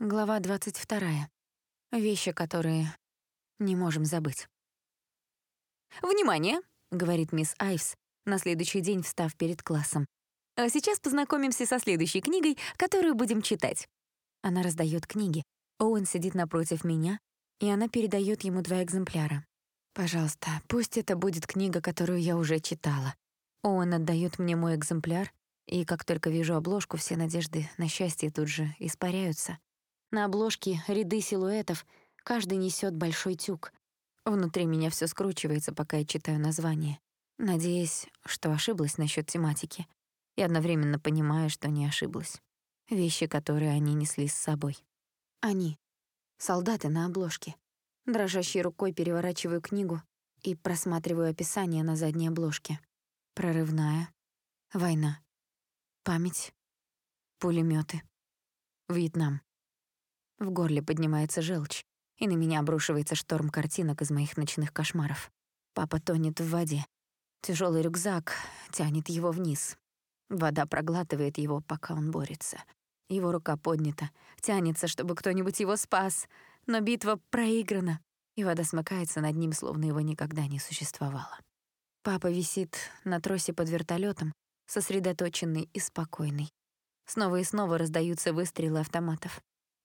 Глава 22. Вещи, которые не можем забыть. «Внимание!» — говорит мисс Айвс, на следующий день встав перед классом. «А сейчас познакомимся со следующей книгой, которую будем читать». Она раздает книги. Оуэн сидит напротив меня, и она передает ему два экземпляра. «Пожалуйста, пусть это будет книга, которую я уже читала». Оуэн отдает мне мой экземпляр, и как только вижу обложку, все надежды на счастье тут же испаряются. На обложке ряды силуэтов, каждый несет большой тюк. Внутри меня все скручивается, пока я читаю название, надеясь, что ошиблась насчет тематики, и одновременно понимая, что не ошиблась. Вещи, которые они несли с собой. Они. Солдаты на обложке. Дрожащей рукой переворачиваю книгу и просматриваю описание на задней обложке. Прорывная. Война. Память. Пулеметы. Вьетнам. В горле поднимается желчь, и на меня обрушивается шторм картинок из моих ночных кошмаров. Папа тонет в воде. Тяжелый рюкзак тянет его вниз. Вода проглатывает его, пока он борется. Его рука поднята, тянется, чтобы кто-нибудь его спас, но битва проиграна, и вода смыкается над ним, словно его никогда не существовало. Папа висит на тросе под вертолетом, сосредоточенный и спокойный. Снова и снова раздаются выстрелы автоматов.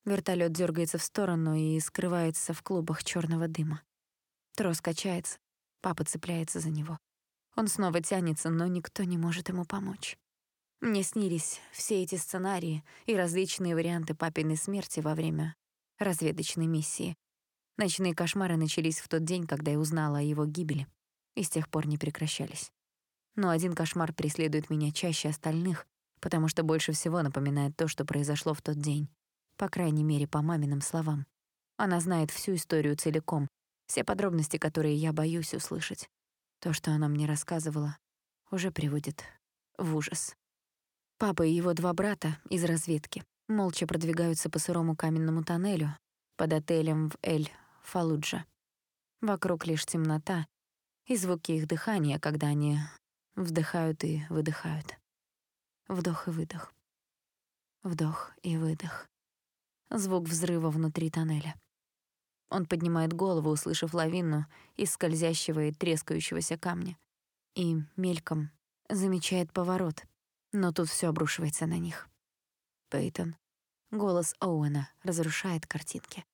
Вертолет дергается в сторону и скрывается в клубах черного дыма. Трос качается, папа цепляется за него. Он снова тянется, но никто не может ему помочь. Мне снились все эти сценарии и различные варианты папиной смерти во время разведочной миссии. Ночные кошмары начались в тот день, когда я узнала о его гибели, и с тех пор не прекращались. Но один кошмар преследует меня чаще остальных, потому что больше всего напоминает то, что произошло в тот день. По крайней мере, по маминым словам. Она знает всю историю целиком, все подробности, которые я боюсь услышать. То, что она мне рассказывала, уже приводит в ужас. Папа и его два брата из разведки молча продвигаются по сырому каменному тоннелю под отелем в Эль-Фалуджа. Вокруг лишь темнота и звуки их дыхания, когда они вдыхают и выдыхают. Вдох и выдох. Вдох и выдох звук взрыва внутри тоннеля. Он поднимает голову, услышав лавину из скользящего и трескающегося камня. И мельком замечает поворот, но тут все обрушивается на них. Пейтон. Голос Оуэна разрушает картинки.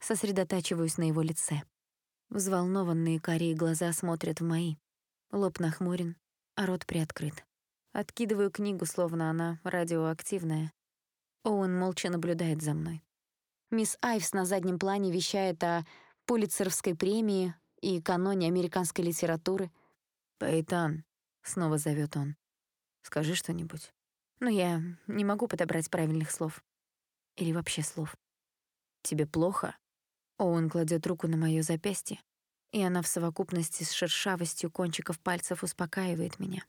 Сосредотачиваюсь на его лице. Взволнованные карие глаза смотрят в мои. Лоб нахмурен, а рот приоткрыт. Откидываю книгу, словно она радиоактивная, Оуэн молча наблюдает за мной. Мисс Айвс на заднем плане вещает о Пулитцеровской премии и каноне американской литературы. «Пейтан», — снова зовет он, — «скажи что-нибудь». Но я не могу подобрать правильных слов. Или вообще слов. «Тебе плохо?» Оуэн кладет руку на моё запястье, и она в совокупности с шершавостью кончиков пальцев успокаивает меня.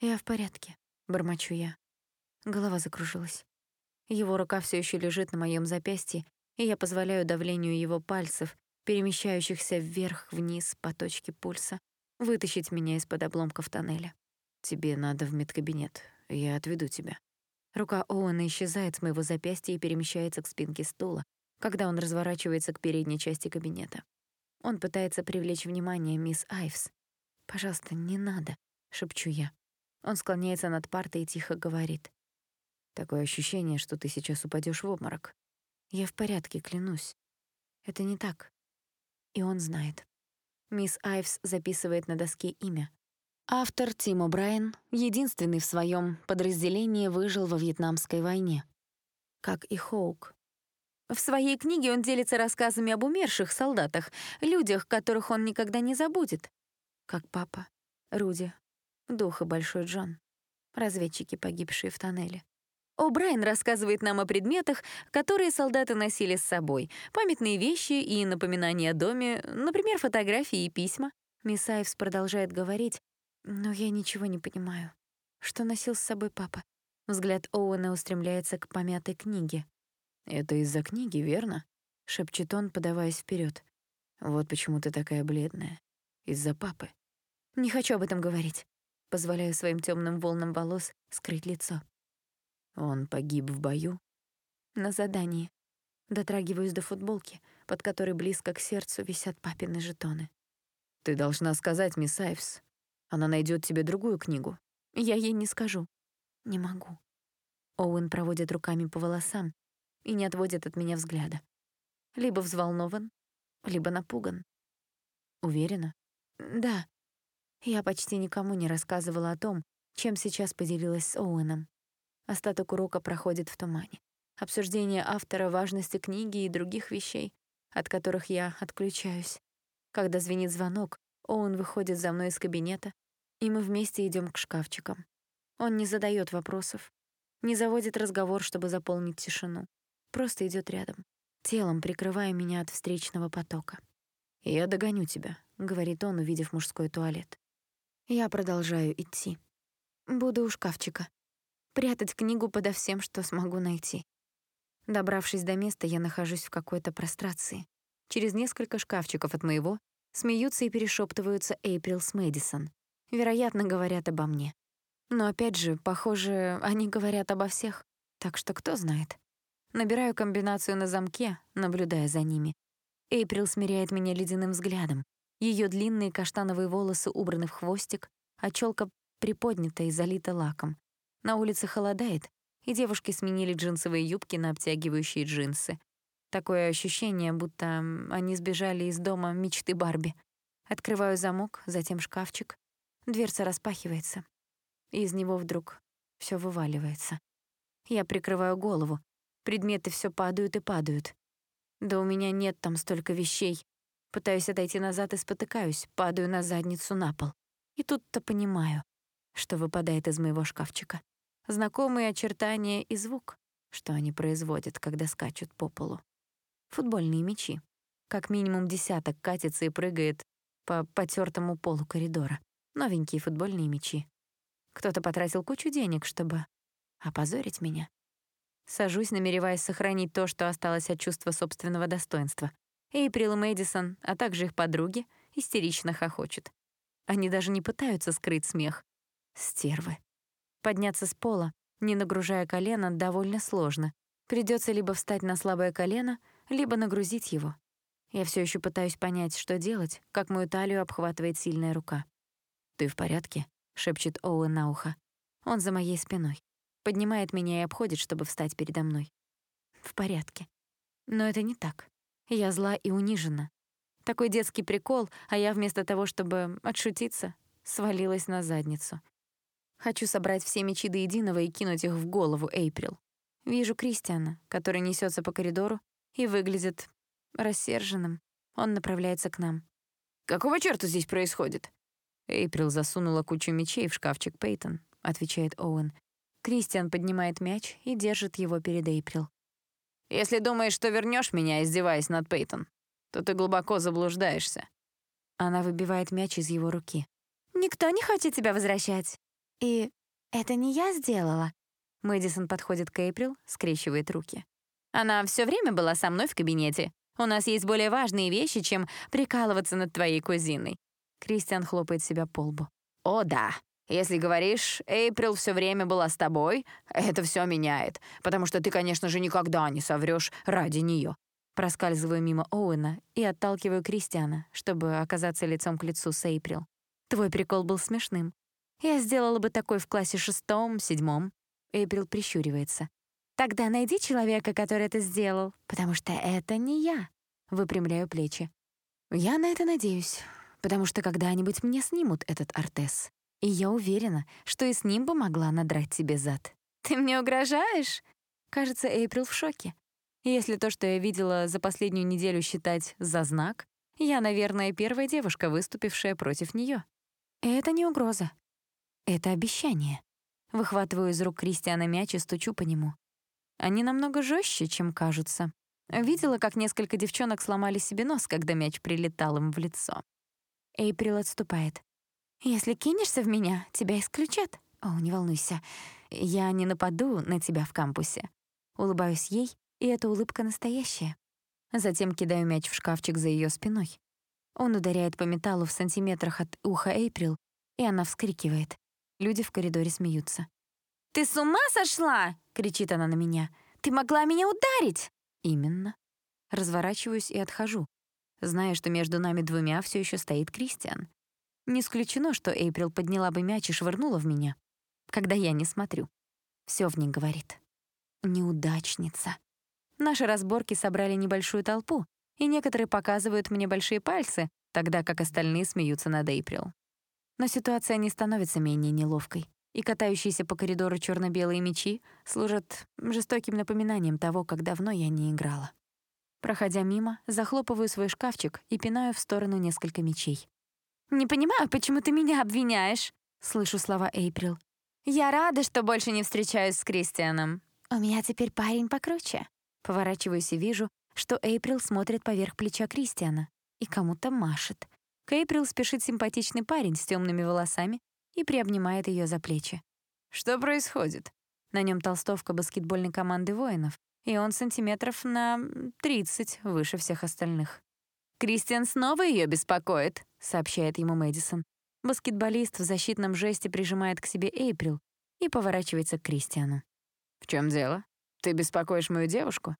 «Я в порядке», — бормочу я. Голова закружилась. Его рука все еще лежит на моем запястье, и я позволяю давлению его пальцев, перемещающихся вверх-вниз по точке пульса, вытащить меня из-под обломков тоннеля. «Тебе надо в медкабинет. Я отведу тебя». Рука Оуэна исчезает с моего запястья и перемещается к спинке стула, когда он разворачивается к передней части кабинета. Он пытается привлечь внимание мисс Айвс. «Пожалуйста, не надо», — шепчу я. Он склоняется над партой и тихо говорит. Такое ощущение, что ты сейчас упадешь в обморок. Я в порядке, клянусь. Это не так. И он знает. Мисс Айвс записывает на доске имя. Автор Тим О'Брайен, единственный в своем подразделении, выжил во Вьетнамской войне. Как и Хоук. В своей книге он делится рассказами об умерших солдатах, людях, которых он никогда не забудет. Как папа, Руди, дух и Большой Джон. Разведчики, погибшие в тоннеле. О'Брайен рассказывает нам о предметах, которые солдаты носили с собой, памятные вещи и напоминания о доме, например, фотографии и письма. Мисс Айвс продолжает говорить, но я ничего не понимаю. Что носил с собой папа? Взгляд Оуэна устремляется к помятой книге. «Это из-за книги, верно?» — шепчет он, подаваясь вперед. «Вот почему ты такая бледная. Из-за папы». «Не хочу об этом говорить». Позволяю своим темным волнам волос скрыть лицо. Он погиб в бою? На задании. Дотрагиваюсь до футболки, под которой близко к сердцу висят папины жетоны. «Ты должна сказать, мисс Айвс. Она найдет тебе другую книгу». «Я ей не скажу. Не могу». Оуэн проводит руками по волосам и не отводит от меня взгляда. Либо взволнован, либо напуган. Уверена? Да. Я почти никому не рассказывала о том, чем сейчас поделилась с Оуэном. Остаток урока проходит в тумане. Обсуждение автора, важности книги и других вещей, от которых я отключаюсь. Когда звенит звонок, Оуэн выходит за мной из кабинета, и мы вместе идем к шкафчикам. Он не задает вопросов, не заводит разговор, чтобы заполнить тишину. Просто идет рядом, телом прикрывая меня от встречного потока. «Я догоню тебя», — говорит он, увидев мужской туалет. Я продолжаю идти. Буду у шкафчика. Прятать книгу подо всем, что смогу найти. Добравшись до места, я нахожусь в какой-то прострации. Через несколько шкафчиков от моего смеются и перешептываются Эйприл с Мэдисон. Вероятно, говорят обо мне. Но опять же, похоже, они говорят обо всех. Так что кто знает. Набираю комбинацию на замке, наблюдая за ними. Эйприл смиряет меня ледяным взглядом. Ее длинные каштановые волосы убраны в хвостик, а челка приподнята и залита лаком. На улице холодает, и девушки сменили джинсовые юбки на обтягивающие джинсы. Такое ощущение, будто они сбежали из дома мечты Барби. Открываю замок, затем шкафчик. Дверца распахивается. И из него вдруг все вываливается. Я прикрываю голову. Предметы все падают и падают. Да у меня нет там столько вещей. Пытаюсь отойти назад и спотыкаюсь, падаю на задницу на пол. И тут-то понимаю, что выпадает из моего шкафчика. Знакомые очертания и звук, что они производят, когда скачут по полу. Футбольные мячи. Как минимум десяток катится и прыгает по потертому полу коридора. Новенькие футбольные мячи. Кто-то потратил кучу денег, чтобы опозорить меня. Сажусь, намереваясь сохранить то, что осталось от чувства собственного достоинства. Эйприл и Мэдисон, а также их подруги, истерично хохочут. Они даже не пытаются скрыть смех. Стервы. Подняться с пола, не нагружая колено, довольно сложно. Придется либо встать на слабое колено, либо нагрузить его. Я все еще пытаюсь понять, что делать, как мою талию обхватывает сильная рука. «Ты в порядке?» — шепчет Оуэн на ухо. Он за моей спиной. Поднимает меня и обходит, чтобы встать передо мной. В порядке. Но это не так. Я зла и унижена. Такой детский прикол, а я вместо того, чтобы отшутиться, свалилась на задницу. Хочу собрать все мечи до единого и кинуть их в голову Эйприл. Вижу Кристиана, который несется по коридору и выглядит рассерженным. Он направляется к нам. «Какого чёрта здесь происходит?» Эйприл засунула кучу мечей в шкафчик Пейтон, отвечает Оуэн. Кристиан поднимает мяч и держит его перед Эйприл. «Если думаешь, что вернёшь меня, издеваясь над Пейтон, то ты глубоко заблуждаешься». Она выбивает мяч из его руки. «Никто не хочет тебя возвращать. И это не я сделала. Мэдисон подходит к Эйприл, скрещивает руки. Она все время была со мной в кабинете. У нас есть более важные вещи, чем прикалываться над твоей кузиной. Кристиан хлопает себя по лбу. О, да. Если говоришь, Эйприл все время была с тобой, это все меняет, потому что ты, конечно же, никогда не соврёшь ради неё. Проскальзываю мимо Оуэна и отталкиваю Кристиана, чтобы оказаться лицом к лицу с Эйприл. Твой прикол был смешным. Я сделала бы такой в классе шестом, седьмом. Эйприл прищуривается. Тогда найди человека, который это сделал, потому что это не я. Выпрямляю плечи. Я на это надеюсь, потому что когда-нибудь мне снимут этот ортез. И я уверена, что и с ним бы могла надрать тебе зад. Ты мне угрожаешь? Кажется, Эйприл в шоке. Если то, что я видела за последнюю неделю, считать за знак, я, наверное, первая девушка, выступившая против неё. Это не угроза. Это обещание. Выхватываю из рук Кристиана мяч и стучу по нему. Они намного жестче, чем кажутся. Видела, как несколько девчонок сломали себе нос, когда мяч прилетал им в лицо. Эйприл отступает. «Если кинешься в меня, тебя исключат». «О, не волнуйся, я не нападу на тебя в кампусе». Улыбаюсь ей, и эта улыбка настоящая. Затем кидаю мяч в шкафчик за ее спиной. Он ударяет по металлу в сантиметрах от уха Эйприл, и она вскрикивает. Люди в коридоре смеются. «Ты с ума сошла?» — кричит она на меня. «Ты могла меня ударить!» Именно. Разворачиваюсь и отхожу, зная, что между нами двумя все еще стоит Кристиан. Не исключено, что Эйприл подняла бы мяч и швырнула в меня, когда я не смотрю. Все в ней говорит. Неудачница. Наши разборки собрали небольшую толпу, и некоторые показывают мне большие пальцы, тогда как остальные смеются над Эйприл. Но ситуация не становится менее неловкой, и катающиеся по коридору черно белые мечи служат жестоким напоминанием того, как давно я не играла. Проходя мимо, захлопываю свой шкафчик и пинаю в сторону несколько мечей. «Не понимаю, почему ты меня обвиняешь?» — слышу слова Эйприл. «Я рада, что больше не встречаюсь с Кристианом. У меня теперь парень покруче». Поворачиваюсь и вижу, что Эйприл смотрит поверх плеча Кристиана и кому-то машет. К Эйприл спешит симпатичный парень с темными волосами и приобнимает ее за плечи. «Что происходит?» На нем толстовка баскетбольной команды воинов, и он сантиметров на 30 выше всех остальных. «Кристиан снова ее беспокоит», — сообщает ему Мэдисон. Баскетболист в защитном жесте прижимает к себе Эйприл и поворачивается к Кристиану. «В чем дело? Ты беспокоишь мою девушку?»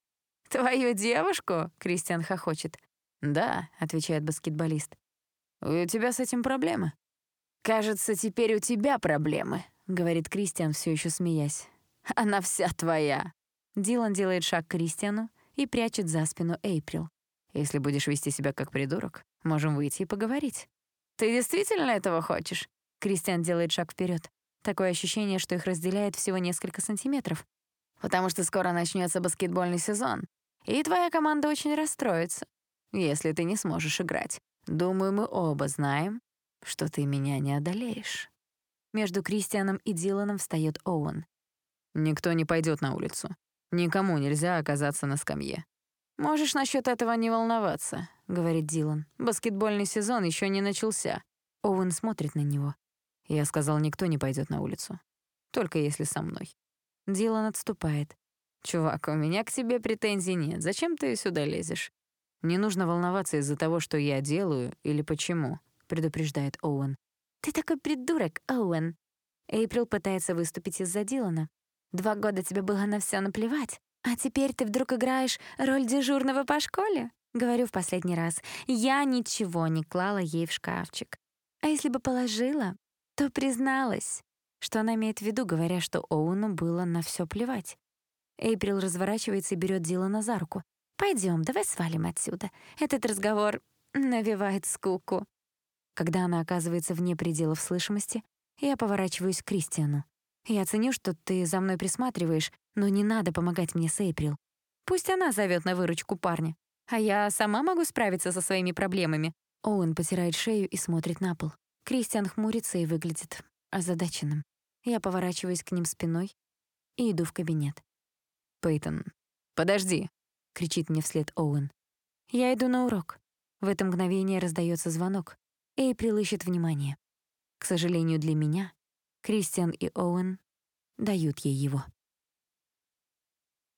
«Твою девушку?» — Кристиан хохочет. «Да», — отвечает баскетболист. «У тебя с этим проблемы?» «Кажется, теперь у тебя проблемы», — говорит Кристиан, все еще смеясь. «Она вся твоя». Дилан делает шаг к Кристиану и прячет за спину Эйприл. «Если будешь вести себя как придурок, можем выйти и поговорить». «Ты действительно этого хочешь?» Кристиан делает шаг вперед. Такое ощущение, что их разделяет всего несколько сантиметров. «Потому что скоро начнется баскетбольный сезон, и твоя команда очень расстроится, если ты не сможешь играть. Думаю, мы оба знаем, что ты меня не одолеешь». Между Кристианом и Диланом встает Оуэн. «Никто не пойдет на улицу. Никому нельзя оказаться на скамье. «Можешь насчет этого не волноваться», — говорит Дилан. «Баскетбольный сезон еще не начался». Оуэн смотрит на него. Я сказал, никто не пойдет на улицу. Только если со мной. Дилан отступает. «Чувак, у меня к тебе претензий нет. Зачем ты сюда лезешь? Не нужно волноваться из-за того, что я делаю или почему», — предупреждает Оуэн. «Ты такой придурок, Оуэн». Эйприл пытается выступить из-за Дилана. «Два года тебе было на все наплевать. «А теперь ты вдруг играешь роль дежурного по школе?» Говорю в последний раз. Я ничего не клала ей в шкафчик. А если бы положила, то призналась, что она имеет в виду, говоря, что Оуну было на все плевать. Эйприл разворачивается и берет Дилана за руку. Пойдем, давай свалим отсюда. Этот разговор навевает скуку». Когда она оказывается вне пределов слышимости, я поворачиваюсь к Кристиану. Я ценю, что ты за мной присматриваешь, но не надо помогать мне с Эйприл. Пусть она зовет на выручку парня, а я сама могу справиться со своими проблемами». Оуэн потирает шею и смотрит на пол. Кристиан хмурится и выглядит озадаченным. Я поворачиваюсь к ним спиной и иду в кабинет. «Пейтон, подожди!» — кричит мне вслед Оуэн. Я иду на урок. В это мгновение раздается звонок. Эйприл ищет внимание. К сожалению для меня, Кристиан и Оуэн дают ей его.